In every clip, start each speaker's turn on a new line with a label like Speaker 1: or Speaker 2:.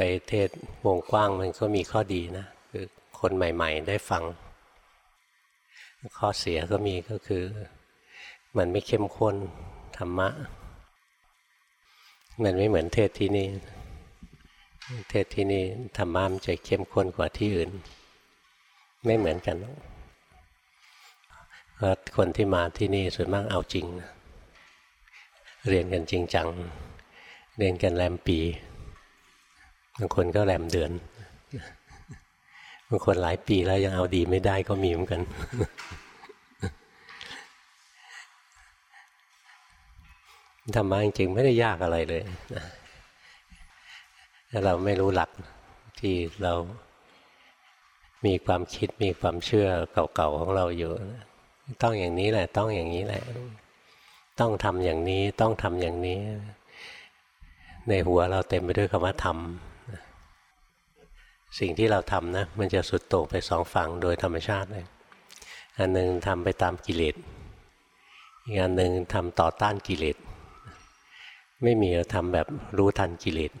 Speaker 1: ไปเทศวงกว้างมันก็มีข้อดีนะ คือคนใหม่ ๆ ได้ฟัง ข้อเสียก็มีก็คือ มันไม่เข้มข้นธรรมะ มันไม่เหมือนเทศที่นี่ เทศที่นี่ธรรมะมันจะเข้มข้นกว่าที่อื่น ไม่เหมือนกันเพราะคนที่มาที่นี่ส่วนมากเอาจริง เรียนกันจริงจัง เรียนกันแรมปี บางคนก็แรมเดือนบางคนหลายปีแล้วยังเอาดีไม่ได้ก็มีเหมือนกัน ธรรมะจริงๆไม่ได้ยากอะไรเลยถ้าเราไม่รู้หลักที่เรามีความคิดมีความเชื่อเก่าๆของเราอยู่ ต้องอย่างนี้แหละ ต้องอย่างนี้แหละ ต้องทำอย่างนี้ต้องทำอย่างนี้ ในหัวเราเต็มไปด้วยคำว่าทำ สิ่งที่เราทำนะมันจะสุดโต่งไปสองฝั่งโดยธรรมชาติเลยอันหนึ่งทำไปตามกิเลสอีกอันหนึ่งทำต่อต้านกิเลสไม่มีเราทำแบบรู้ทันกิเลส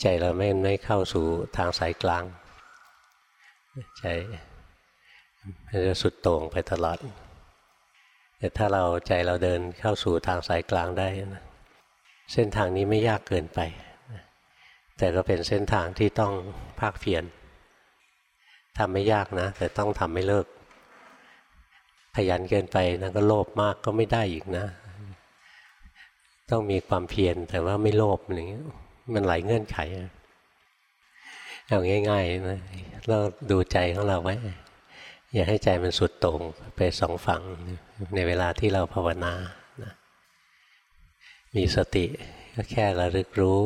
Speaker 1: ใจเราไม่ไม่เข้าสู่ทางสายกลางใจมันจะสุดโต่งไปตลอด แต่ถ้าเราใจเราเดินเข้าสู่ทางสายกลางได้นะเส้นทางนี้ไม่ยากเกินไป แต่ก็เป็นเส้นทางที่ต้องภาคเพียรทำไม่ยากนะ แต่ต้องทำไม่เลิก ขยันเกินไปนะก็โลภมากก็ไม่ได้อีกนะ ต้องมีความเพียรแต่ว่าไม่โลภอะไรเงี้ยมันหลายเงื่อนไขเอาง่ายๆนะเราดูใจของเราไว้ อย่าให้ใจมันสุดโต่งไปสองฝั่งในเวลาที่เราภาวนานะมีสติก็แค่ระลึกรู้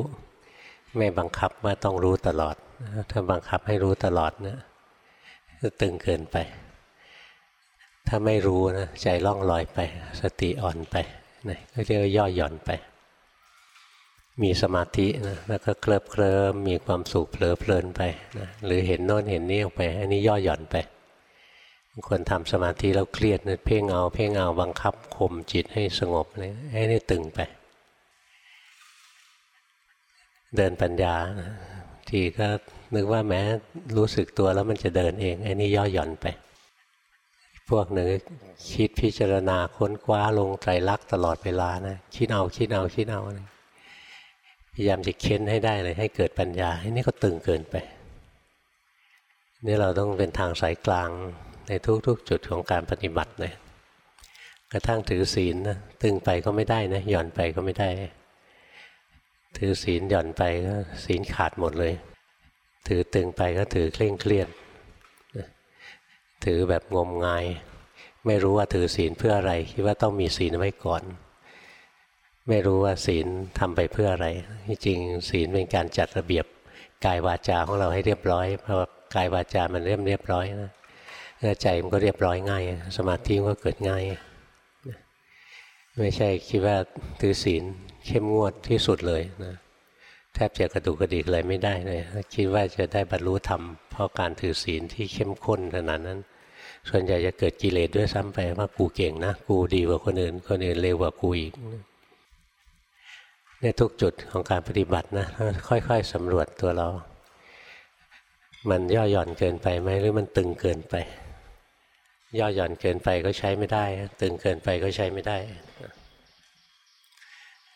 Speaker 1: ไม่บังคับว่าต้องรู้ตลอด ถ้าบังคับให้รู้ตลอดนะจะตึงเกินไป ถ้าไม่รู้นะใจล่องลอยไป สติอ่อนไปนะก็เรียกย่อหย่อนไป มีสมาธินะแล้วก็เคลิบเคลิ้มมีความสุขเผลอเพลินไปนะหรือเห็นโน่นเห็นนี่ออกไป อันนี้ย่อหย่อนไปคนทำสมาธิแล้วเครียดนะเพ่งเอา เพ่งเอาบังคับข่มจิตให้สงบเลยให้นี่ตึงไป เดินปัญญาทีก็นึกว่าแม้รู้สึกตัวแล้วมันจะเดินเองไอ้นี่ย่อหย่อนไป พวกหนึ่งคิดพิจารณาค้นคว้าลงไตรลักษณ์ตลอดเวลานะคิดเอาคิดเอาคิดเอาพยายามจะเค้นให้ได้เลยให้เกิดปัญญาอันนี้ก็ตึงเกินไปนี่เราต้องเป็นทางสายกลางในทุกๆ จุดของการปฏิบัติเลยกระทั่งถือศีลนะตึงไปก็ไม่ได้นะหย่อนไปก็ไม่ได้ ถือศีลหย่อนไปก็ศีลขาดหมดเลย ถือตึงไปก็ถือเคร่งเครียด ถือแบบงมงาย ไม่รู้ว่าถือศีลเพื่ออะไร คิดว่าต้องมีศีลไว้ก่อน ไม่รู้ว่าศีลทำไปเพื่ออะไร ที่จริงศีลเป็นการจัดระเบียบกายวาจาของเราให้เรียบร้อย เพราะกายวาจามันเรียบเรียบร้อยนะใจมันก็เรียบร้อยง่าย สมาธิก็เกิดง่าย ไม่ใช่คิดว่าถือศีล เข้มงวดที่สุดเลยนะแทบจะกระดูกกระดิกอะไรไม่ได้เลยคิดว่าจะได้บรรลุธรรมเพราะการถือศีลที่เข้มข้นขนาดนั้น ส่วนใหญ่จะเกิดกิเลสด้วยซ้ำไปว่ากูเก่งนะ กูดีกว่าคนอื่น คนอื่นเร็วกว่ากูอีกในทุกจุดของการปฏิบัตินะค่อย ๆสำรวจตัวเรา มันย่อหย่อนเกินไปไหมหรือมันตึงเกินไป ย่อหย่อนเกินไปก็ใช้ไม่ได้ ตึงเกินไปก็ใช้ไม่ได้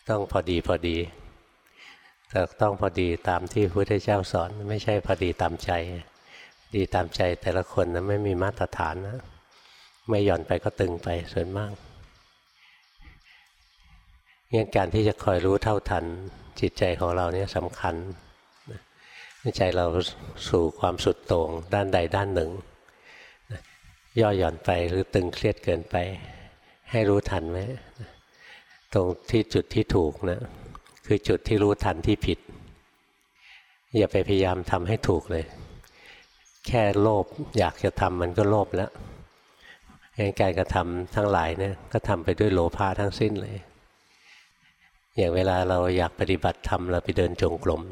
Speaker 1: ต้องพอดีพอดีแต่ต้องพอดีตามที่พระพุทธเจ้าสอน ไม่ใช่พอดีตามใจ ดีตามใจแต่ละคนนะไม่มีมาตรฐานนะ ไม่หย่อนไปก็ตึงไปส่วนมากงั้นการที่จะคอยรู้เท่าทันจิตใจของเราเนี่ยสำคัญใจเราสู่ความสุดโต่งด้านใดด้านหนึ่ง ย่อหย่อนไปหรือตึงเครียดเกินไป ให้รู้ทันไหม ตรงที่จุดที่ถูกนะคือจุดที่รู้ทันที่ผิด อย่าไปพยายามทำให้ถูกเลย แค่โลภอยากจะทำมันก็โลภแล้วการกระทำทั้งหลายเนี่ยก็ทำไปด้วยโลภะทั้งสิ้นเลย อย่างเวลาเราอยากปฏิบัติธรรมเราไปเดินจงกรม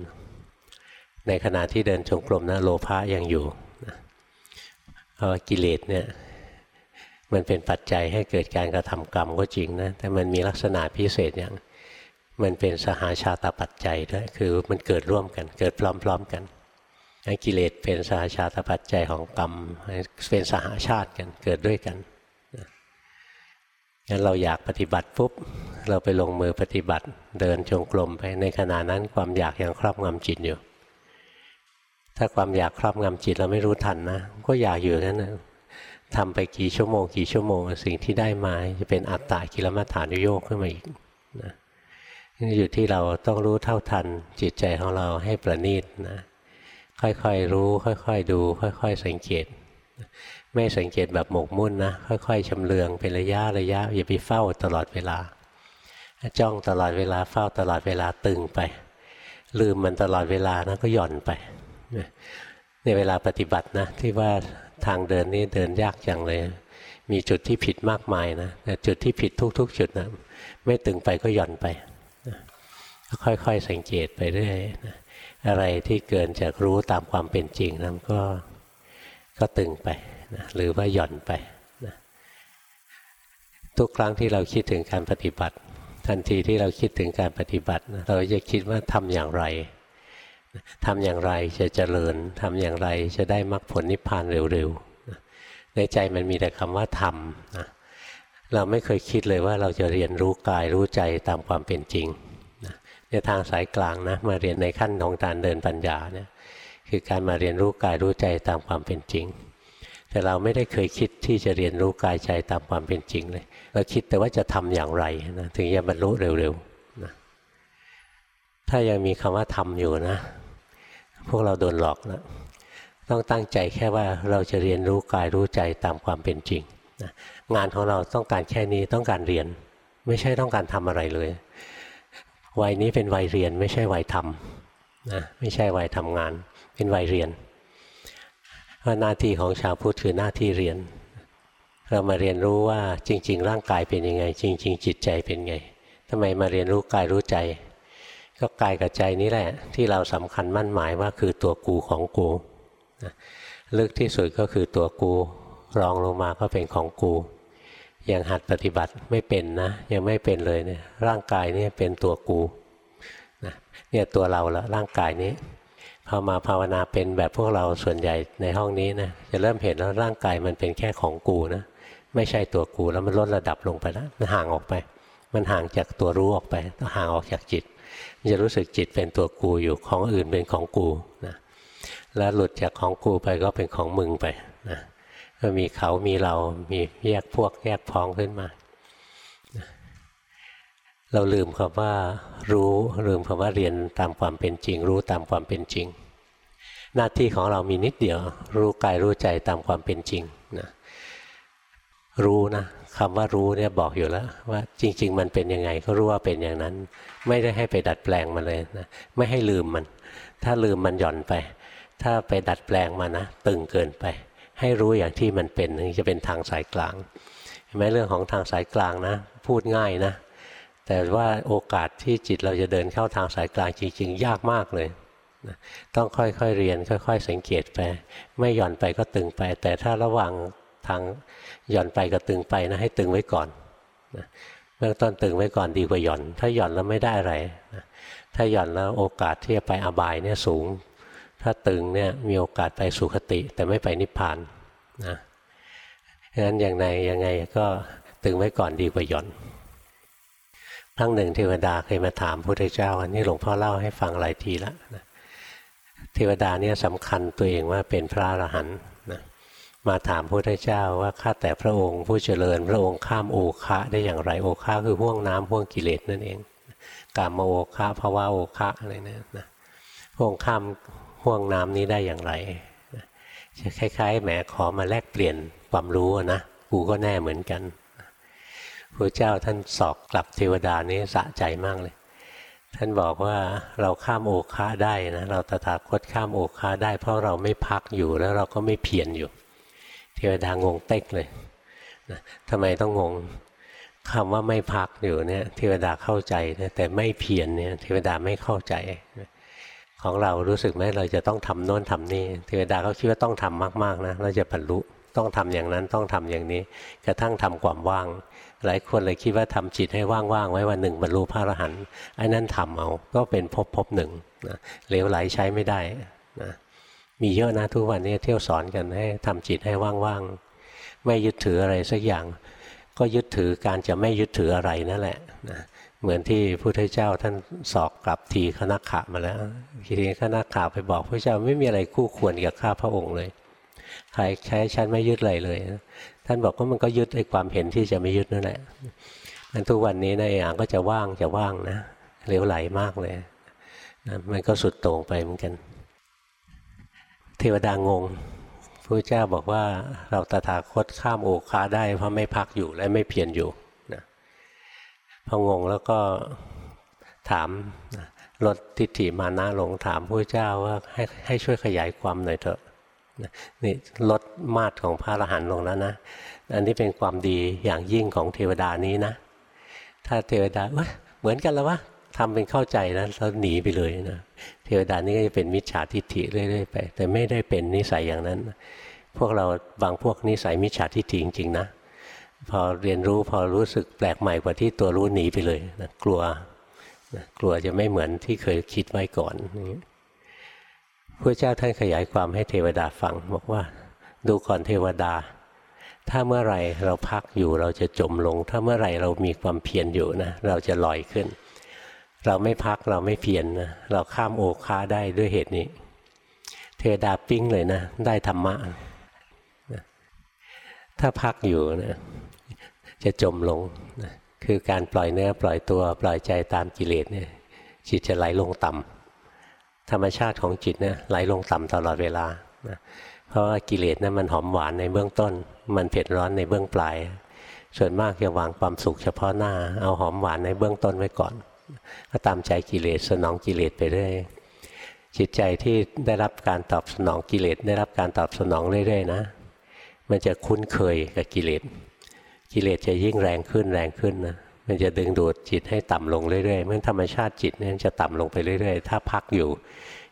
Speaker 1: ในขณะที่เดินจงกรมนะโลภะยังอยู่เพราะกิเลสเนี่ย มันเป็นปัจจัยให้เกิดการกระทำกรรมก็จริงนะแต่มันมีลักษณะพิเศษอย่าง มันเป็นสหาชาตปัจจัยด้วยคือมันเกิดร่วมกัน เกิดพร้อม ๆกันกิเลสเป็นสหาชาตปัจจัยของกรรมเป็นสหาชาติกันเกิดด้วยกันงั้นเราอยากปฏิบัติปุ๊บเราไปลงมือปฏิบัติ เดินจงกรมไปในขณะนั้นความอยากยังครอบงำจิตอยู่ ถ้าความอยากครอบงำจิตเราไม่รู้ทันนะ ก็อยากอยู่นั้นนะ ทำไปกี่ชั่วโมงกี่ชั่วโมง สิ่งที่ได้มาจะเป็นอัตตากิลมัฏฐานุโยกขึ้นมาอีกนะนี่อยู่ที่เราต้องรู้เท่าทันจิตใจของเราให้ประณีตนะค่อยๆรู้ค่อยๆดู ค่อย ๆ สังเกต ไม่สังเกตแบบหมกมุ่นนะค่อย ๆชำเลืองเป็นระยะระยะอย่าไปเฝ้าตลอดเวลา จ้องตลอดเวลาเฝ้าตลอดเวลาตึงไป ลืมมันตลอดเวลานะก็หย่อนไปในเวลาปฏิบัตินะที่ว่า ทางเดินนี้เดินยากจังเลย มีจุดที่ผิดมากมายนะแต่จุดที่ผิดทุก ๆ จุดนะไม่ตึงไปก็หย่อนไปค่อยๆสังเกตไปเรื่อยนะอะไรที่เกินจากรู้ตามความเป็นจริงนั้นก็ก็ตึงไปนะหรือว่าหย่อนไปนะทุกครั้งที่เราคิดถึงการปฏิบัติ ทันทีที่เราคิดถึงการปฏิบัติเราจะคิดว่าทำอย่างไร ทำอย่างไรจะเจริญทำอย่างไรจะได้มรรคผลนิพพานเร็วๆในใจมันมีแต่คำว่าทำนะเราไม่เคยคิดเลยว่าเราจะเรียนรู้กายรู้ใจตามความเป็นจริงในทางสายกลางนะมาเรียนในขั้นของการเดินปัญญาเนี่ยคือการมาเรียนรู้กายรู้ใจตามความเป็นจริง แต่เราไม่ได้เคยคิดที่จะเรียนรู้กายใจตามความเป็นจริงเลย เราคิดแต่ว่าจะทำอย่างไรนะถึงจะบรรลุเร็วๆนะถ้ายังมีคำว่าทำอยู่นะ พวกเราโดนหลอกนะต้องตั้งใจแค่ว่าเราจะเรียนรู้กายรู้ใจตามความเป็นจริงนะงานของเราต้องการแค่นี้ต้องการเรียน ไม่ใช่ต้องการทำอะไรเลยวัยนี้เป็นวัยเรียนไม่ใช่วัยทำนะไม่ใช่วัยทำงาน เป็นวัยเรียนว่าหน้าที่ของชาวพุทธคือหน้าที่เรียน เรามาเรียนรู้ว่าจริง ๆ ร่างกายเป็นยังไง จริง ๆ จิตใจเป็นไงทำไมมาเรียนรู้กายรู้ใจ ก็กายกับใจนี้แหละ ที่เราสำคัญมั่นหมายว่าคือตัวกูของกูลึกที่สุดก็คือตัวกูรองลงมาก็เป็นของกูยังหัดปฏิบัติไม่เป็นนะยังไม่เป็นเลยเนี่ยร่างกายนี่เป็นตัวกูนะเนี่ยตัวเราละร่างกายนี้พอมาภาวนาเป็นแบบพวกเราส่วนใหญ่ในห้องนี้นะจะเริ่มเห็นแล้วร่างกายมันเป็นแค่ของกูนะไม่ใช่ตัวกูแล้วมันลดระดับลงไปแล้วมันห่างออกไป มันห่างจากตัวรู้ออกไปห่างออกจากจิต มันจะรู้สึกจิตเป็นตัวกูอยู่ของอื่นเป็นของกูนะแล้วหลุดจากของกูไปก็เป็นของมึงไปนะก็มีเขามีเรา มีแยกพวกแยกพ้องขึ้นมา เราลืมคำว่ารู้ลืมคำว่าเรียนตามความเป็นจริง รู้ตามความเป็นจริง หน้าที่ของเรามีนิดเดียว รู้กายรู้ใจตามความเป็นจริงนะรู้นะ คำว่ารู้เนี่ยบอกอยู่แล้ว ว่าจริง ๆ มันเป็นยังไงก็รู้ว่าเป็นอย่างนั้น ไม่ได้ให้ไปดัดแปลงมันเลยนะไม่ให้ลืมมัน ถ้าลืมมันหย่อนไป ถ้าไปดัดแปลงมันนะตึงเกินไป ให้รู้อย่างที่มันเป็นนี่จะเป็นทางสายกลางเห็นไหมเรื่องของทางสายกลางนะ พูดง่ายนะ แต่ว่าโอกาสที่จิตเราจะเดินเข้าทางสายกลางจริง ๆ ยากมากเลยต้องค่อยๆเรียนค่อย ๆ สังเกตไป ไม่หย่อนไปก็ตึงไป แต่ถ้าระหว่างทาง หย่อนไปกับตึงไปนะให้ตึงไว้ก่อนนะเบื้องต้นตึงไว้ก่อนดีกว่าหย่อน ถ้าหย่อนแล้วไม่ได้อะไรนะถ้าหย่อนแล้วโอกาสที่จะไปอบายเนี่ยสูง ถ้าตึงเนี่ยมีโอกาสไปสุคติ แต่ไม่ไปนิพพานนะงั้นอย่างไรยังไงก็ตึงไว้ก่อนดีกว่าหย่อนครั้งหนึ่งเทวดาเคยมาถามพระพุทธเจ้า อันนี้หลวงพ่อเล่าให้ฟังหลายทีแล้วนะเทวดาเนี่ยสำคัญตัวเองว่าเป็นพระอรหันต์ มาถามพระพุทธเจ้าว่าข้าแต่พระองค์ผู้เจริญ พระองค์ข้ามโอคะได้อย่างไรโอคะคือห่วงน้ำห่วงกิเลสนั่นเองกามโอคะภาวะโอคะอะไรเนี่ยนะพระองค์ข้ามห่วงน้ำนี้ได้อย่างไรคล้าย ๆ แหมขอมาแลกเปลี่ยนความรู้นะกูก็แน่เหมือนกันพระเจ้าท่านสอกกลับเทวดานี้สะใจมากเลย ท่านบอกว่าเราข้ามโอคาได้นะเราตถาคตข้ามโอคาได้ เพราะเราไม่พักอยู่แล้วเราก็ไม่เพียรอยู่ เทวดางงเต็กเลยนะทำไมต้องงงคำว่าไม่พักอยู่เนี่ยเทวดาเข้าใจนะแต่ไม่เพียรเนี่ยเทวดาไม่เข้าใจ ของเรารู้สึกไหมเราจะต้องทำโน้นทำนี่เทวดาเขาคิดว่าต้องทำมากๆนะเราจะบรรลุต้องทำอย่างนั้นต้องทำอย่างนี้ กระทั่งทำความว่าง หลายคนเลยคิดว่าทำจิตให้ว่างๆไว้วันหนึ่งบรรลุพระอรหันต์ไอ้นั่นทำเอาก็เป็นภพภพหนึ่งนะเหลวไหลใช้ไม่ได้นะ มีเยอะนะทุกวันนี้เที่ยวสอนกันให้ทำจิตให้ว่างๆไม่ยึดถืออะไรสักอย่าง ก็ยึดถือการจะไม่ยึดถืออะไรนั่นแหละนะเหมือนที่พุทธเจ้าท่านสอกกลับทีคณะขะมาแล้วทีนี้คณะขะไปบอกพระเจ้าไม่มีอะไรคู่ควรกับข้าพระองค์เลยใครใช้ฉันไม่ยึดอะไรเลย ท่านบอกว่ามันก็ยึดไอ้ความเห็นที่จะไม่ยึดนั่นแหละมันทุกวันนี้นะอย่างก็จะว่างจะว่างนะเลี้ยวไหลมากเลยนะมันก็สุดโต่งไปเหมือนกัน เทวดางงพระเจ้าบอกว่าเราตถาคตข้ามโอคาได้เพราะไม่พักอยู่และไม่เพียรอยู่นะพองงแล้วก็ถามลดทิฏฐิมานะลงถามพระเจ้าว่าให้ให้ช่วยขยายความหน่อยเถอะนี่ลดมาตรของพระอรหันต์ลงแล้วนะ อันนี้เป็นความดีอย่างยิ่งของเทวดานี้นะ ถ้าเทวดาเหมือนกันแล้ววะทำเป็นเข้าใจนะแล้วหนีไปเลยนะ เทวดานี้ก็จะเป็นมิจฉาทิฏฐิเรื่อยๆไป แต่ไม่ได้เป็นนิสัยอย่างนั้น พวกเราบางพวกนิสัยมิจฉาทิฏฐิจริงๆนะพอเรียนรู้พอรู้สึกแปลกใหม่กว่าที่ตัวรู้หนีไปเลยนะกลัวนะกลัวจะไม่เหมือนที่เคยคิดไว้ก่อนพระเจ้าท่านขยายความให้เทวดาฟังบอกว่า ดูก่อนเทวดา ถ้าเมื่อไรเราพักอยู่เราจะจมลง ถ้าเมื่อไรเรามีความเพียรอยู่นะเราจะลอยขึ้น เราไม่พักเราไม่เพียรนะเราข้ามโอคาได้ด้วยเหตุนี้ เทวดาปิ้งเลยนะ ได้ธรรมะ ถ้าพักอยู่นะจะจมลงนะคือการปล่อยเนื้อปล่อยตัวปล่อยใจตามกิเลสเนี่ยจิตจะไหลลงต่ำธรรมชาติของจิตเนี่ยไหลลงต่ำตลอดเวลานะเพราะว่ากิเลสนั้นมันหอมหวานในเบื้องต้น มันเผ็ดร้อนในเบื้องปลาย ส่วนมากจะวางความสุขเฉพาะหน้า เอาหอมหวานในเบื้องต้นไว้ก่อน ก็ตามใจกิเลสสนองกิเลสไปเรื่อยจิตใจที่ได้รับการตอบสนองกิเลสได้รับการตอบสนองเรื่อยๆนะ มันจะคุ้นเคยกับกิเลสกิเลสจะยิ่งแรงขึ้นแรงขึ้นนะมันจะดึงดูดจิตให้ต่ำลงเรื่อยๆเมื่อธรรมชาติจิตเนี่ยจะต่ำลงไปเรื่อยๆ ถ้าพักอยู่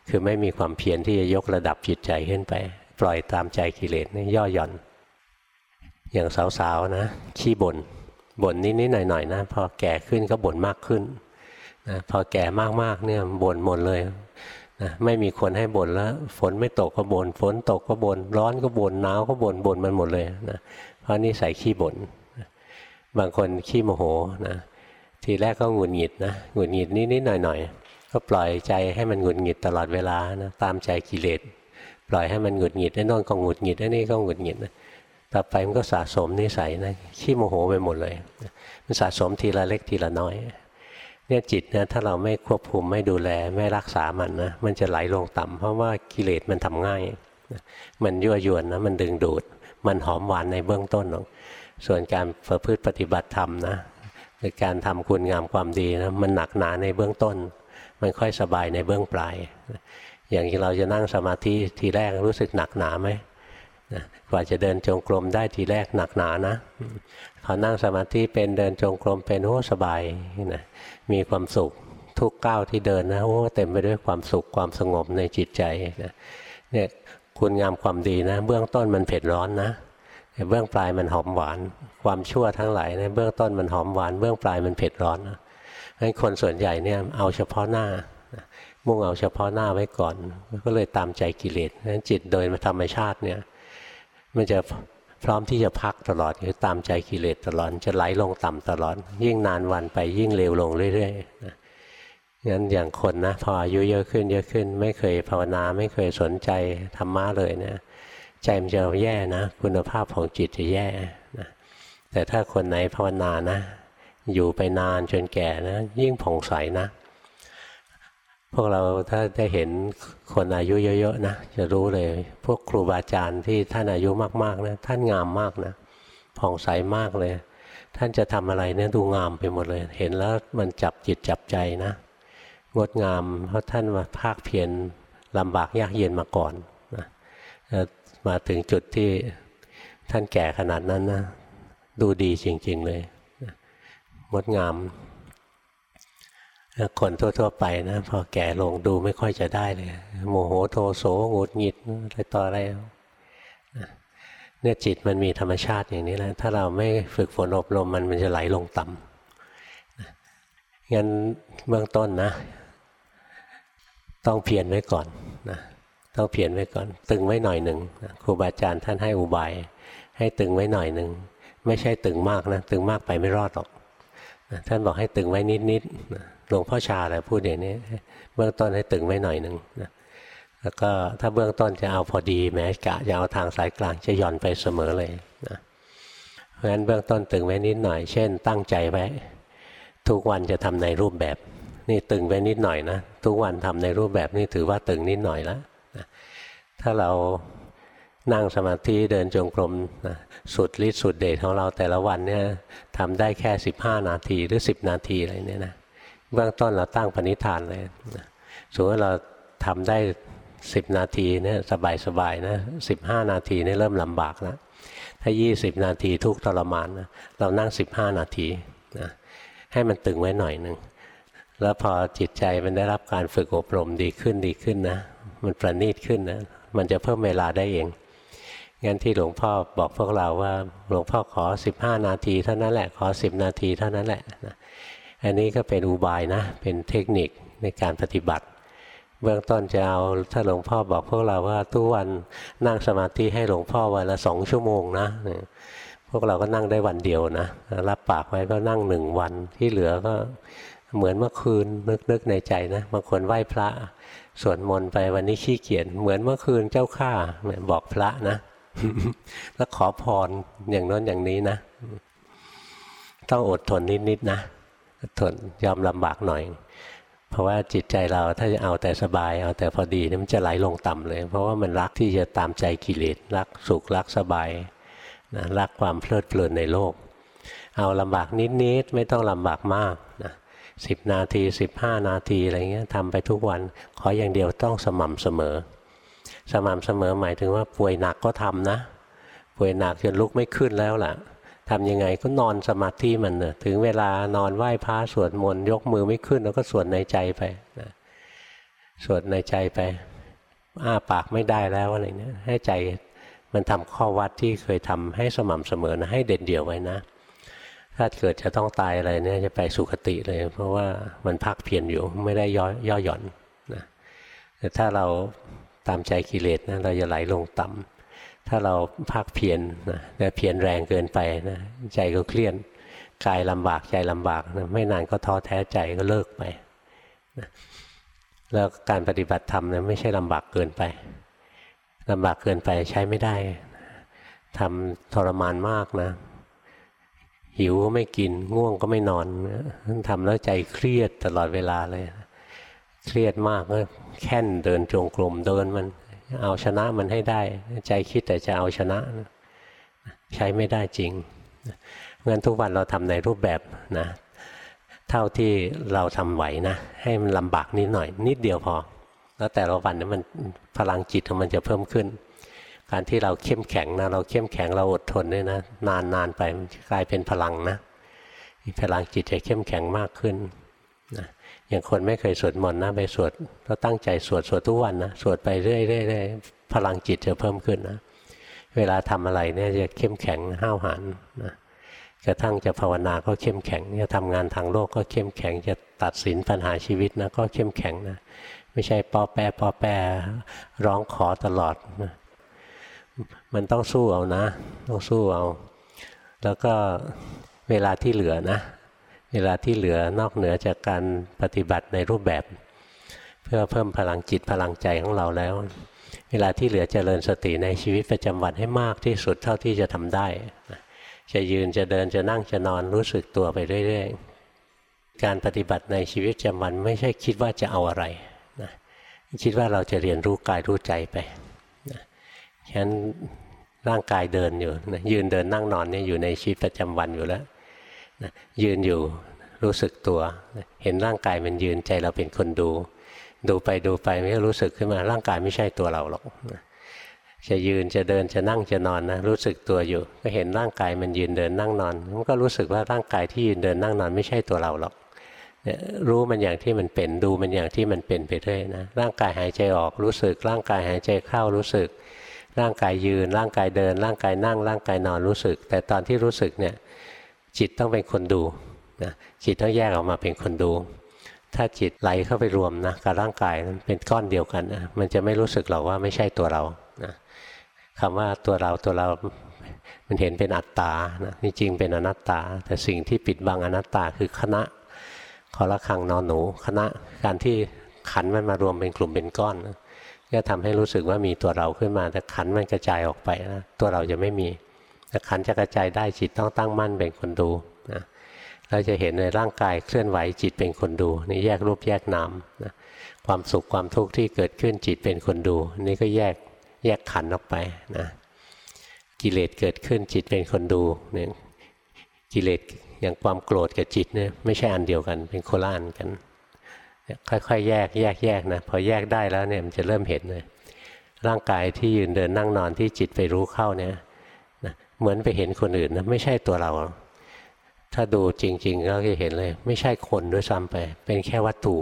Speaker 1: คือไม่มีความเพียรที่จะยกระดับจิตใจขึ้นไป ปล่อยตามใจกิเลสนี่ย่อหย่อน อย่างสาวๆนะขี้บน่นบ่นนิดๆหน่อยๆนะพอแก่ขึ้นก็บ่นมากขึ้น นะพอแก่มากๆเนี่ยบ่นหมดเลยนะไม่มีคนให้บ่นแล้ว ฝนไม่ตกก็บน่นฝนตกก็บน่นร้อนก็บ่นหนาวก็บ่นบ่นมันหมดเลยนะเพราะนี่ใส่ขี้บ่นบางคนขี้โมโหนะทีแรกก็หงุดหงิดนะหงุดหงิดนิดๆหน่อยๆก็ปล่อยใจให้มันหงุดหงิดตลอดเวลานะตามใจกิเลสปล่อยให้มันหงุดหงิดไอ้นอนก็หงุดหงิดไอ้นี่ก็หงุดหงิดนะต่อไปมันก็สะสมนิสัยนะขี้โมโหไปหมดเลย มันสะสมทีละเล็กทีละน้อย เนี่ยจิตนะถ้าเราไม่ควบคุมไม่ดูแลไม่รักษามันนะมันจะไหลลงต่ำเพราะว่ากิเลสมันทำง่าย มันยั่วยวนนะมันดึงดูด มันหอมหวานในเบื้องต้นหรอกส่วนการประพฤติปฏิบัติธรรมนะในการทำคุณงามความดีนะมันหนักหนาในเบื้องต้น มันค่อยสบายในเบื้องปลายอย่างที่เราจะนั่งสมาธิทีแรกรู้สึกหนักหนาไหมกว่าจะเดินจงกรมได้ทีแรกหนักหนานะพอนั่งสมาธิเป็นเดินจงกรมเป็นโอ้สบายนะ มีความสุขทุกก้าวที่เดินนะโอ้เต็มไปด้วยความสุขความสงบในจิตใจนะเนี่ยคุณงามความดีนะ เบื้องต้นมันเผ็ดร้อนนะเบื้องปลายมันหอมหวาน ความชั่วทั้งหลายในเบื้องต้นมันหอมหวาน เบื้องปลายมันเผ็ดร้อนนะงั้นคนส่วนใหญ่เนี่ยเอาเฉพาะหน้ามุ่งเอาเฉพาะหน้าไว้ก่อน ก็เลยตามใจกิเลสนั้นจิตโดยธรรมชาติเนี่ยมันจะ พร้อมที่จะพักตลอดหรือตามใจกิเลสตลอดจะไหลลงต่ำตลอด ยิ่งนานวันไปยิ่งเร็วลงเรื่อยๆนะงั้นอย่างคนนะพออายุเยอะขึ้นเยอะขึ้น ไม่เคยภาวนาไม่เคยสนใจธรรมะเลยเนี่ยใจมันจะแย่นะ คุณภาพของจิตจะแย่นะแต่ถ้าคนไหนภาวนานะ อยู่ไปนานจนแก่นะ ยิ่งผ่องใสนะ พวกเราถ้าได้เห็นคนอายุเยอะๆนะจะรู้เลย พวกครูบาอาจารย์ที่ท่านอายุมากๆนะท่านงามมากนะผ่องใสมากเลย ท่านจะทำอะไรเนี่ยดูงามไปหมดเลย เห็นแล้วมันจับจิตจับใจนะ งดงามเพราะท่านมาภาคเพียรลำบากยากเย็นมาก่อนนะมาถึงจุดที่ท่านแก่ขนาดนั้นนะดูดีจริง ๆ เลยงดงาม คนทั่วๆไปนะพอแก่ลงดูไม่ค่อยจะได้เลยโมโหโทโสงุดหงิดอะไรต่ออะไรเนี่ยจิตมันมีธรรมชาติอย่างนี้แหละถ้าเราไม่ฝึกฝนอบรมมันมันจะไหลลงต่ำงั้นเบื้องต้นนะ ต้องเพียรไว้ก่อนนะต้องเพียรไว้ก่อน ตึงไว้หน่อยหนึ่งครูบาอาจารย์ท่านให้อุบาย ให้ตึงไว้หน่อยหนึ่งไม่ใช่ตึงมากนะ ตึงมากไปไม่รอดหรอกท่านบอกให้ตึงไว้นิดๆ หลวงพ่อชาอะไรพูดอย่างนี้ เบื้องต้นให้ตึงไว้หน่อยหนึ่งนะแล้วก็ถ้าเบื้องต้นจะเอาพอดีแม้กะจะเอาทางสายกลางจะหย่อนไปเสมอเลยนะเพราะฉะนั้นเบื้องต้นตึงไว้นิดหน่อย เช่น ตั้งใจไว้ ทุกวันจะทำในรูปแบบ นี่ตึงไว้นิดหน่อยนะทุกวันทำในรูปแบบนี่ถือว่าตึงนิดหน่อยแล้วนะถ้าเรานั่งสมาธิเดินจงกรมนะสุดฤทธิ์สุดเดชของเราแต่ละวันเนี่ยทำได้แค่ 15 นาทีหรือ 10 นาทีอะไรเนี่ยนะ เบื้องต้นเราตั้งปณิธานเลยสมมติเราทำได้สิบนาทีเนี่ยสบายๆนะสิบห้านาทีเนี่ยเริ่มลำบากแล้วถ้ายี่สิบนาทีทุกทรมานนะเรานั่งสิบห้านาทีนะให้มันตึงไว้หน่อยหนึ่งแล้วพอจิตใจมันได้รับการฝึกอบรมดีขึ้นดีขึ้นนะมันประณีตขึ้นนะมันจะเพิ่มเวลาได้เองงั้นที่หลวงพ่อบอกพวกเราว่าหลวงพ่อขอ 15 นาทีเท่านั้นแหละขอ 10 นาทีเท่านั้นแหละนะ อันนี้ก็เป็นอุบายนะ เป็นเทคนิคในการปฏิบัติ เบื้องต้นจะเอาถ้าหลวงพ่อบอกพวกเราว่าทุกวันนั่งสมาธิให้หลวงพ่อวันละสองชั่วโมงนะพวกเราก็นั่งได้วันเดียวนะ รับปากไว้ก็นั่งหนึ่งวันที่เหลือก็เหมือนเมื่อคืนนึกๆในใจนะบางคนไหว้พระสวดมนต์ไปวันนี้ขี้เกียจเหมือนเมื่อคืนเจ้าข้าบอกพระนะ แล้วขอพรอย่างน้นอย่างนี้นะ ต้องอดทนนิดๆนะ ทนยอมลำบากหน่อย เพราะว่าจิตใจเราถ้าจะเอาแต่สบาย เอาแต่พอดีนี่มันจะไหลลงต่ำเลย เพราะว่ามันรักที่จะตามใจกิเลสรักสุขรักสบายนะรักความเพลิดเพลินในโลก เอาลำบากนิดๆไม่ต้องลำบากมากนะสิบนาทีสิบห้านาทีอะไรเงี้ยทำไปทุกวันขออย่างเดียวต้องสม่ำเสมอ สม่ำเสมอหมายถึงว่าป่วยหนักก็ทำนะ ป่วยหนักจนลุกไม่ขึ้นแล้วล่ะ ทำยังไงก็นอนสมาธิมันเนะถึงเวลานอนไหว้พระสวดมนต์ยกมือไม่ขึ้น แล้วก็สวดในใจไปนะสวดในใจไป อ้าปากไม่ได้แล้วอะไรเนี่ยให้ใจมันทำข้อวัดที่เคยทำให้สม่ำเสมอนะให้เด่นเดี่ยวไว้นะ ถ้าเกิดจะต้องตายอะไรเนี่ยจะไปสุคติเลย เพราะว่ามันพักเพียรอยู่ไม่ได้ย่อย่อหย่อนนะแต่ถ้าเราตามใจกิเลสนะเราจะไหลลงต่ำ ถ้าเราพักเพียรนะแต่เพียรแรงเกินไปนะใจก็เครียดกายลำบากใจลำบากนะไม่นานก็ท้อแท้ใจก็เลิกไปนะแล้วการปฏิบัติธรรมนะไม่ใช่ลำบากเกินไปลำบากเกินไปใช้ไม่ได้ทำทรมานมากนะ หิวก็ไม่กิน ง่วงก็ไม่นอนทำแล้วใจเครียดตลอดเวลาเลย เครียดมากก็แค่นเดินจงกรมเดินมัน เอาชนะมันให้ได้ ใจคิดแต่จะเอาชนะ ใช้ไม่ได้จริงงั้นทุกวันเราทำในรูปแบบนะเท่าที่เราทำไหวนะ ให้มันลำบากนิดหน่อย นิดเดียวพอ แล้วแต่ละวันนี้มันพลังจิตของมันจะเพิ่มขึ้น การที่เราเข้มแข็งนะเราเข้มแข็งเราอดทนเนี่ยนะ นานนานไปกลายเป็นพลังนะพลังจิตจะเข้มแข็งมากขึ้น อย่างคนไม่เคยสวดมนต์นะไปสวดก็ตั้งใจสวดสวดทุกวันนะสวดไปเรื่อยๆพลังจิตจะเพิ่มขึ้นนะเวลาทำอะไรเนี่ยจะเข้มแข็งห้าวหาญนะกระทั่งจะภาวนาก็เข้มแข็งจะทำงานทางโลกก็เข้มแข็งจะตัดสินปัญหาชีวิตนะก็เข้มแข็งนะไม่ใช่ปอแปรปอแปรร้องขอตลอดนะมันต้องสู้เอานะ ต้องสู้เอา แล้วก็เวลาที่เหลือนะ เวลาที่เหลือนอกเหนือจากการปฏิบัติในรูปแบบ เพื่อเพิ่มพลังจิตพลังใจของเราแล้ว เวลาที่เหลือเจริญสติในชีวิตประจำวันให้มากที่สุดเท่าที่จะทำได้ จะยืนจะเดินจะนั่งจะนอนรู้สึกตัวไปเรื่อยๆ การปฏิบัติในชีวิตประจำวันไม่ใช่คิดว่าจะเอาอะไรนะคิดว่าเราจะเรียนรู้กายรู้ใจไปนะฉะนั้นร่างกายเดินอยู่นะยืนเดินนั่งนอนเนี่ยอยู่ในชีวิตประจำวันอยู่แล้ว นะยืนอยู่รู้สึกตัวเห็นร่างกายมันยืนใจเราเป็นคนดู ดูไปดูไปไม่รู้สึกขึ้นมาร่างกายไม่ใช่ตัวเราหรอกจะยืนจะเดินจะนั่งจะนอนนะรู้สึกตัวอยู่ ก็เห็นร่างกายมันยืนเดินนั่งนอนมันก็รู้สึกว่าร่างกายที่ยืนเดินนั่งนอนไม่ใช่ตัวเราหรอกรู้มันอย่างที่มันเป็นดูมันอย่างที่มันเป็นไปเรื่อยนะร่างกายหายใจออกรู้สึก ร่างกายหายใจเข้ารู้สึก ร่างกายยืน ร่างกายเดิน ร่างกายนั่ง ร่างกายนอนรู้สึก แต่ตอนที่รู้สึกเนี่ย จิตต้องเป็นคนดูนะจิตต้องแยกออกมาเป็นคนดู ถ้าจิตไหลเข้าไปรวมนะกับร่างกายมันเป็นก้อนเดียวกันนะมันจะไม่รู้สึกหรอกว่าไม่ใช่ตัวเรานะคำว่าตัวเราตัวเรามันเห็นเป็นอัตตานะจริงเป็นอนัตตา แต่สิ่งที่ปิดบังอนัตตาคือคณะคอละคังนอนหนู คณะการที่ขันมันมารวมเป็นกลุ่มเป็นก้อนก็ทำให้รู้สึกว่ามีตัวเราขึ้นมาแต่ขันมันกระจายออกไปนะตัวเราจะไม่มี แต่ขันจะกระจายได้จิตต้องตั้งมั่นเป็นคนดูนะเราจะเห็นในร่างกายเคลื่อนไหวจิตเป็นคนดูนี่แยกรูปแยกนามนะความสุขความทุกข์ที่เกิดขึ้นจิตเป็นคนดู นี่ก็แยกแยกขันออกไปนะกิเลสเกิดขึ้นจิตเป็นคนดูเนี่ยกิเลสอย่างความโกรธกับจิตเนี่ยไม่ใช่อันเดียวกันเป็นโคละอันกันค่อยๆ แยกแยกแยกนะพอแยกได้แล้วเนี่ยมันจะเริ่มเห็นเลยร่างกายที่ยืนเดินนั่งนอนที่จิตไปรู้เข้าเนี่ย เหมือนไปเห็นคนอื่นนะไม่ใช่ตัวเรา ถ้าดูจริงๆก็จะเห็นเลย ไม่ใช่คนด้วยซ้ำไป เป็นแค่วัตถุ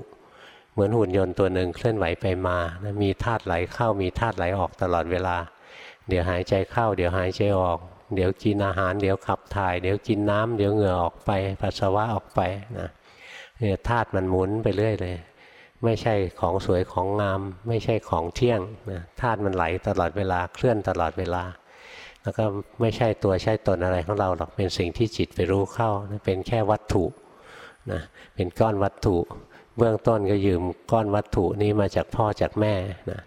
Speaker 1: เหมือนหุ่นยนต์ตัวหนึ่งเคลื่อนไหวไปมานะมีธาตุไหลเข้ามีธาตุไหลออกตลอดเวลา เดี๋ยวหายใจเข้า เดี๋ยวหายใจออก เดี๋ยวกินอาหาร เดี๋ยวขับถ่าย เดี๋ยวกินน้ำเดี๋ยวเหงื่อออกไปปัสสาวะออกไปนะเนี่ยธาตุมันหมุนไปเรื่อยเลยไม่ใช่ของสวยของงาม ไม่ใช่ของเที่ยงนะธาตุมันไหลตลอดเวลาเคลื่อนตลอดเวลา แล้วก็ไม่ใช่ตัวใช่ตนอะไรของเราหรอกเป็นสิ่งที่จิตไปรู้เข้าเป็นแค่วัตถุนะเป็นก้อนวัตถุ เบื้องต้นก็ยืมก้อนวัตถุนี้มาจากพ่อจากแม่นะ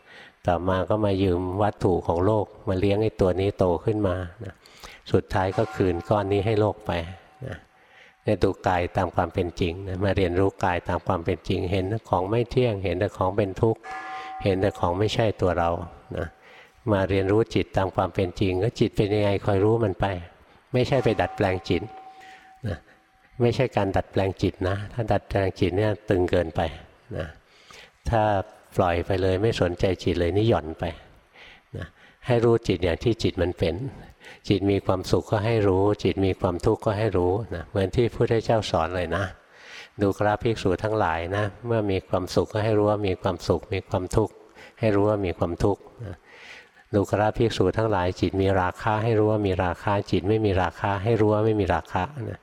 Speaker 1: ต่อมาก็มายืมวัตถุของโลกมาเลี้ยงไอ้ตัวนี้โตขึ้นมานะสุดท้ายก็คืนก้อนนี้ให้โลกไปนะเนี่ยดูกายตามความเป็นจริงนะมาเรียนรู้กายตามความเป็นจริง เห็นของไม่เที่ยง เห็นแต่ของเป็นทุกข์ เห็นแต่ของไม่ใช่ตัวเรานะ มาเรียนรู้จิตตามความเป็นจริงก็จิตเป็นยังไงคอยรู้มันไป ไม่ใช่ไปดัดแปลงจิตนะไม่ใช่การดัดแปลงจิตนะ ถ้าดัดแปลงจิตเนี่ยตึงเกินไปนะถ้าปล่อยไปเลยไม่สนใจจิตเลยนี่หย่อนไปนะให้รู้จิตอย่างที่จิตมันเป็น จิตมีความสุขก็ให้รู้ จิตมีความทุกข์ก็ให้รู้นะเหมือนที่พระพุทธเจ้าสอนเลยนะ ดูกราภิกษุทั้งหลายนะ เมื่อมีความสุขก็ให้รู้ว่ามีความสุข มีความทุกข์ให้รู้ว่ามีความทุกข์ ดูกราภิกษุทั้งหลายจิตมีราคะให้รู้ว่ามีราคะจิตไม่มีราคะให้รู้ว่าไม่มีราคะนะ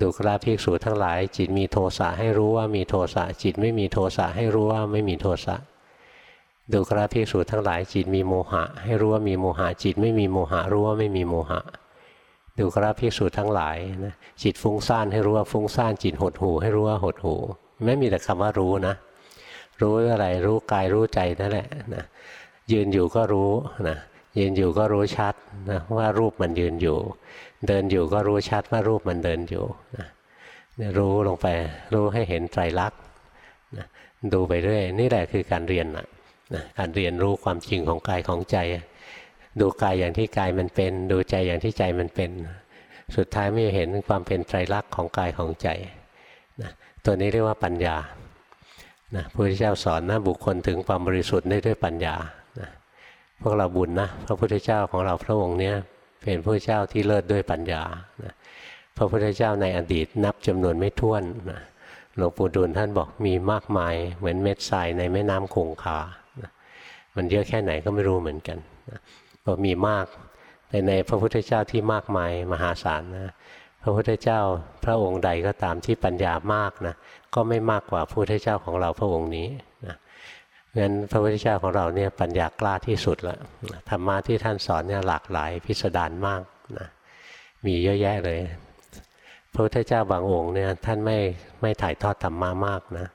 Speaker 1: ดูกราภิกษุทั้งหลาย จิตมีโทสะให้รู้ว่ามีโทสะจิตไม่มีโทสะให้รู้ว่าไม่มีโทสะดูกราภิกษุทั้งหลาย จิตมีโมหะ ให้รู้ว่ามีโมหะจิตไม่มีโมหะรู้ว่าไม่มีโมหะ ดูกราภิกษุทั้งหลายนะจิตฟุ้งซ่านให้รู้ว่าฟุ้งซ่านจิตหดหูให้รู้ว่าหดหูไม่มีแต่คำว่ารู้นะ รู้อะไรรู้กายรู้ใจนั่นแหละนะ ยืนอยู่ก็รู้นะยืนอยู่ก็รู้ชัดนะว่ารูปมันยืนอยู่ เดินอยู่ก็รู้ชัดว่ารูปมันเดินอยู่นะรู้ลงไปรู้ให้เห็นไตรลักษณ์นะดูไปเรื่อยนี่แหละคือการเรียนนะนะการเรียนรู้ความจริงของกายของใจ ดูกายอย่างที่กายมันเป็น ดูใจอย่างที่ใจมันเป็น สุดท้ายไม่เห็นความเป็นไตรลักษณ์ของกายของใจนะตัวนี้เรียกว่าปัญญานะพระพุทธเจ้าสอนนะบุคคลถึงความบริสุทธิ์ได้ด้วยปัญญา พวกเราบุญนะพระพุทธเจ้าของเราพระองค์เนี้ยเป็นพระเจ้าที่เลิศด้วยปัญญานะพระพุทธเจ้าในอดีตนับจำนวนไม่ถ้วนนะหลวงปู่ดูลท่านบอกมีมากมาย เหมือนเม็ดทรายในแม่น้ำคงคามันเยอะแค่ไหนก็ไม่รู้เหมือนกันบอกมีมากแต่ในพระพุทธเจ้าที่มากมายมหาศาลนะพระพุทธเจ้าพระองค์ใดก็ตามที่ปัญญามากนะก็ไม่มากกว่าพระพุทธเจ้าของเราพระองค์นี้ งั้นพระพุทธเจ้าของเราเนี่ยปัญญากล้าที่สุดละธรรมะที่ท่านสอนเนี่ยหลากหลายพิสดารมากนะมีเยอะแยะเลย พระพุทธเจ้าบางองค์เนี่ยท่านไม่ไม่ถ่ายทอดธรรมะมากนะ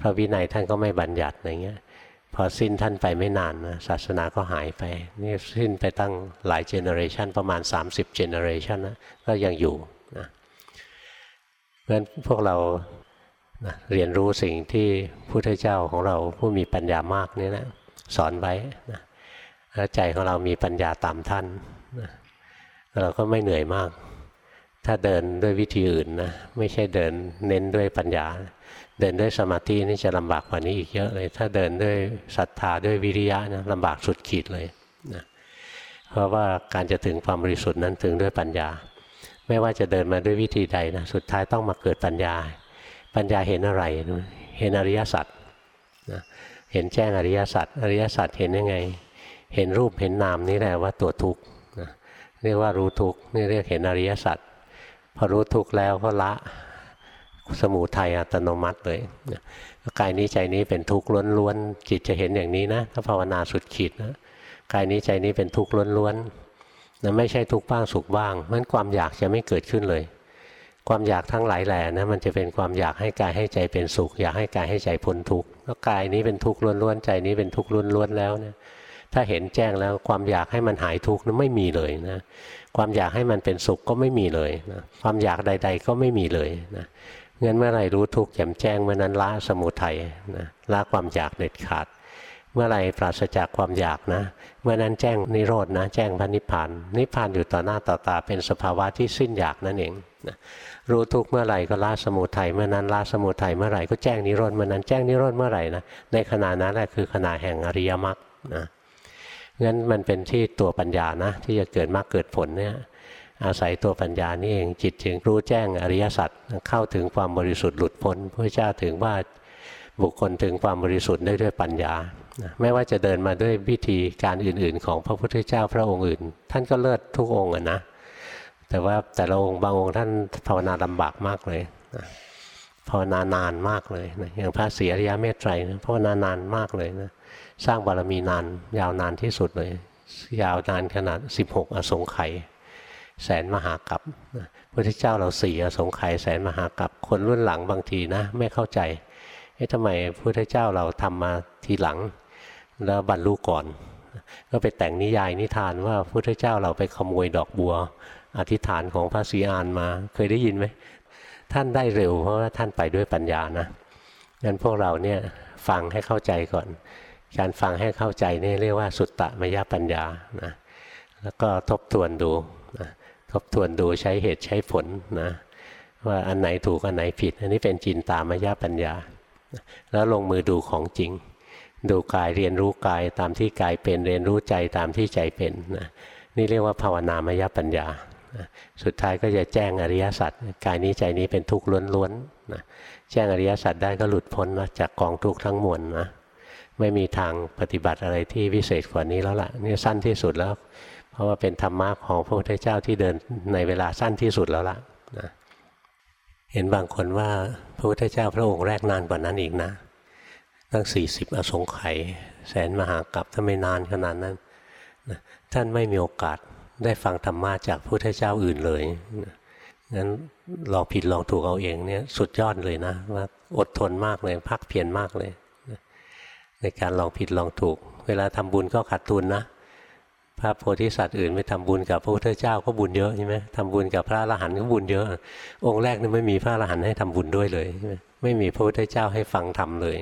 Speaker 1: พระวินัยท่านก็ไม่บัญญัติอะไรเงี้ยพอสิ้นท่านไปไม่นานนะศาสนาก็หายไปนี่สิ้นไปตั้งหลายเจเนอเรชันประมาณ 30 เจเนอเรชันนะก็ยังอยู่นะเพราะฉะนั้นพวกเรา นะเรียนรู้สิ่งที่พุทธเจ้าของเราผู้มีปัญญามากนี่นะสอนไว้นะแล้วใจของเรามีปัญญาตามท่านนะเราก็ไม่เหนื่อยมาก ถ้าเดินด้วยวิธีอื่นนะไม่ใช่เดินเน้นด้วยปัญญา เดินด้วยสมาธินี่จะลำบากกว่านี้อีกเยอะเลย ถ้าเดินด้วยศรัทธาด้วยวิริยะนะลำบากสุดขีดเลยนะเพราะว่าการจะถึงความบริสุทธิ์นั้นถึงด้วยปัญญา ไม่ว่าจะเดินมาด้วยวิธีใดนะสุดท้ายต้องมาเกิดปัญญา ปัญญาเห็นอะไร เห็นอริยสัจนะเห็นแจ้งอริยสัจอริยสัจเห็นยังไง เห็นรูปเห็นนามนี่แหละว่าตัวทุกข์เรียกว่ารู้ทุกข์นี่เรียกเห็นอริยสัจพอรู้ทุกข์แล้วก็ละสมุทัยอัตโนมัติเลยกายนี้ใจนี้เป็นทุกข์ล้วนๆจิตจะเห็นอย่างนี้นะถ้าภาวนาสุดขีดนะกายนี้ใจนี้เป็นทุกข์ล้วนๆนะไม่ใช่ทุกข์บ้างสุขบ้างมันความอยากจะไม่เกิดขึ้นเลย ความอยากทั้งหลายแหล่นะมันจะเป็นความอยากให้กายให้ใจเป็นสุข อยากให้กายให้ใจพ้นทุกข์แล้วกายนี้เป็นทุกข์ล้วนๆใจนี้เป็นทุกข์ล้วนๆแล้วเนี่ยถ้าเห็นแจ้งแล้วความอยากให้มันหายทุกข์นั้นไม่มีเลยนะความอยากให้มันเป็นสุขก็ไม่มีเลยนะความอยากใด ๆ ก็ไม่มีเลยนะงั้นเมื่อไรรู้ทุกข์แจ่มแจ้งเมื่อนั้นละสมุทัยนะละความอยากเด็ดขาด เมื่อไรปราศจากความอยากนะ เมื่อนั้นแจ้งนิโรดนะ แจ้งพระนิพพานนิพพานอยู่ต่อหน้าต่อตาเป็นสภาวะที่สิ้นอยากนั่นเองนะ รู้ทุกเมื่อไหร่ก็ละสมุทัยเมื่อนั้นละสมุทัยเมื่อไหร่ก็แจ้งนิโรธเมื่อนั้นแจ้งนิโรธเมื่อไหร่นะในขณะนั้นแหละคือขณะแห่งอริยมรรคนะงั้นมันเป็นที่ตัวปัญญานะ ที่จะเกิดมรรคเกิดผลเนี่ยอาศัยตัวปัญญานี่เองจิตจึงรู้แจ้งอริยสัจเข้าถึงความบริสุทธิ์หลุดพ้นพระเจ้าถึงว่าบุคคลถึงความบริสุทธิ์ได้ด้วยปัญญา ไม่ว่าจะเดินมาด้วยวิธีการอื่น ๆ ของพระพุทธเจ้าพระองค์อื่น ท่านก็เลิศทุกองค์นะ แต่ว่าแต่ละองค์บางองค์ท่านภาวนาลำบากมากเลยภาวนานานมากเลยนะอย่างพระศรีอริยเมตไตรนะภาวนานานมากเลยนะสร้างบารมีนาน ยาวนานที่สุดเลย ยาวนานขนาด 16 อสงไขยแสนมหากรัปพระเจ้าเราสี่อสงไขยแสนมหากรัปคนรุ่นหลังบางทีนะ ไม่เข้าใจเอ๊ะทำไมพระเจ้าเราทำมาทีหลัง แล้วบรรลุก่อน ก็ไปแต่งนิยายนิทานว่าพระเจ้าเราไปขโมยดอกบัว อธิษฐานของพระศรีอานมา เคยได้ยินไหมท่านได้เร็วเพราะว่าท่านไปด้วยปัญญานะงั้นพวกเราเนี่ยฟังให้เข้าใจก่อน การฟังให้เข้าใจนี่เรียกว่าสุตตะมยปัญญานะแล้วก็ทบทวนดูนะทบทวนดูใช้เหตุใช้ผลนะว่าอันไหนถูกอันไหนผิด อันนี้เป็นจินตามยปัญญา แล้วลงมือดูของจริง ดูกายเรียนรู้กายตามที่กายเป็นเรียนรู้ใจตามที่ใจเป็นนะนี่เรียกว่าภาวนามยปัญญา สุดท้ายก็จะแจ้งอริยสัจกายนี้ใจนี้เป็นทุกข์ล้วนๆนะแจ้งอริยสัจได้ก็หลุดพ้นนะจากกองทุกข์ทั้งมวลนะไม่มีทางปฏิบัติอะไรที่วิเศษกว่านี้แล้วล่ะนี่สั้นที่สุดแล้ว เพราะว่าเป็นธรรมะของพระพุทธเจ้าที่เดินในเวลาสั้นที่สุดแล้วล่ะนะเห็นบางคนว่าพระพุทธเจ้าพระองค์แรกนานกว่านั้นอีกนะตั้งสี่สิบอสงไขยแสนมหากรัปถ้าไม่นานขนาดนั้นนะท่านไม่มีโอกาส ได้ฟังธรรมะจากพระพุทธเจ้าอื่นเลยงั้นลองผิดลองถูกเอาเองเนี่ยสุดยอดเลยนะว่าอดทนมากเลยพักเพียรมากเลย ในการลองผิดลองถูก เวลาทำบุญก็ขาดทุนนะ พระโพธิสัตว์อื่นไม่ทำบุญกับพระพุทธเจ้าก็บุญเยอะใช่ไหมทำบุญกับพระอรหันต์ก็บุญเยอะ องค์แรกนี่ไม่มีพระอรหันต์ให้ทำบุญด้วยเลยใช่ไหมไม่มีพระพุทธเจ้าให้ฟังทำเลย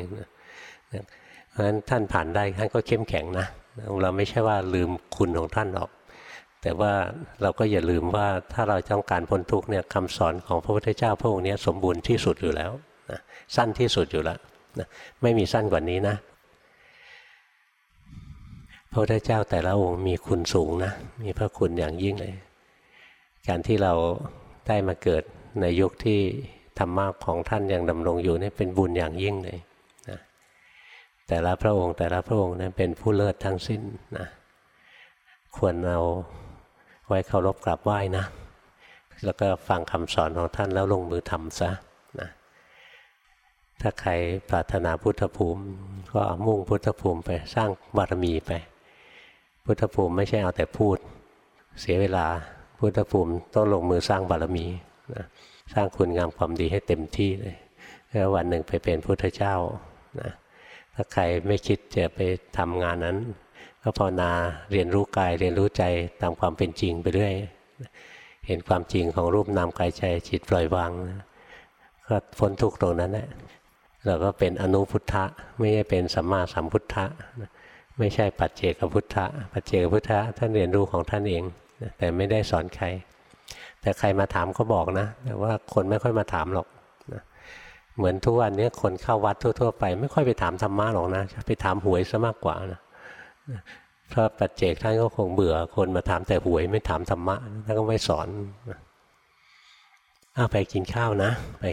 Speaker 1: เพราะฉะนั้นท่านผ่านได้ท่านก็เข้มแข็งนะเราไม่ใช่ว่าลืมคุณของท่านหรอก แต่ว่าเราก็อย่าลืมว่าถ้าเราต้องการพ้นทุกข์เนี่ยคำสอนของพระพุทธเจ้าพระองค์นี้สมบูรณ์ที่สุดอยู่แล้วนะสั้นที่สุดอยู่แล้วนะไม่มีสั้นกว่านี้นะพระพุทธเจ้าแต่ละองค์มีคุณสูงนะมีพระคุณอย่างยิ่งเลย การที่เราได้มาเกิดในยุคที่ธรรมะของท่านยังดำรงอยู่นี่เป็นบุญอย่างยิ่งเลยนะแต่ละพระองค์แต่ละพระองค์นั้นเป็นผู้เลิศทั้งสิ้นนะควรเอา ไว้เคารพกราบไหว้นะ แล้วก็ฟังคำสอนของท่านแล้วลงมือทำซะนะถ้าใครปรารถนาพุทธภูมิ ก็มุ่งพุทธภูมิไปสร้างบารมีไป พุทธภูมิไม่ใช่เอาแต่พูด เสียเวลาพุทธภูมิต้องลงมือสร้างบารมีนะสร้างคุณงามความดีให้เต็มที่เลยแล้ววันหนึ่งไปเป็นพุทธเจ้านะถ้าใครไม่คิดจะไปทำงานนั้น ก็ภาวนาเรียนรู้กายเรียนรู้ใจตามความเป็นจริงไปเรื่อยเห็นความจริงของรูปนามกายใจจิตปล่อยวางก็พ้นทุกตรงนั้นแหละเราก็เป็นอนุพุทธะไม่ใช่เป็นสัมมาสัมพุทธะไม่ใช่ปัจเจกพุทธะปัจเจกพุทธะท่านเรียนรู้ของท่านเอง แต่ไม่ได้สอนใคร แต่ใครมาถามก็บอกนะ แต่ว่าคนไม่ค่อยมาถามหรอกเหมือนทุกวันนี้คนเข้าวัดทั่ว ๆ ไป ไม่ค่อยไปถามธรรมะหรอกนะ ไปถามหวยซะมากกว่านะ พระปัจเจกท่านก็คงเบื่อคนมาถามแต่หวยไม่ถามธรรมะท่านก็ไม่สอนเอาไปกินข้าวนะไป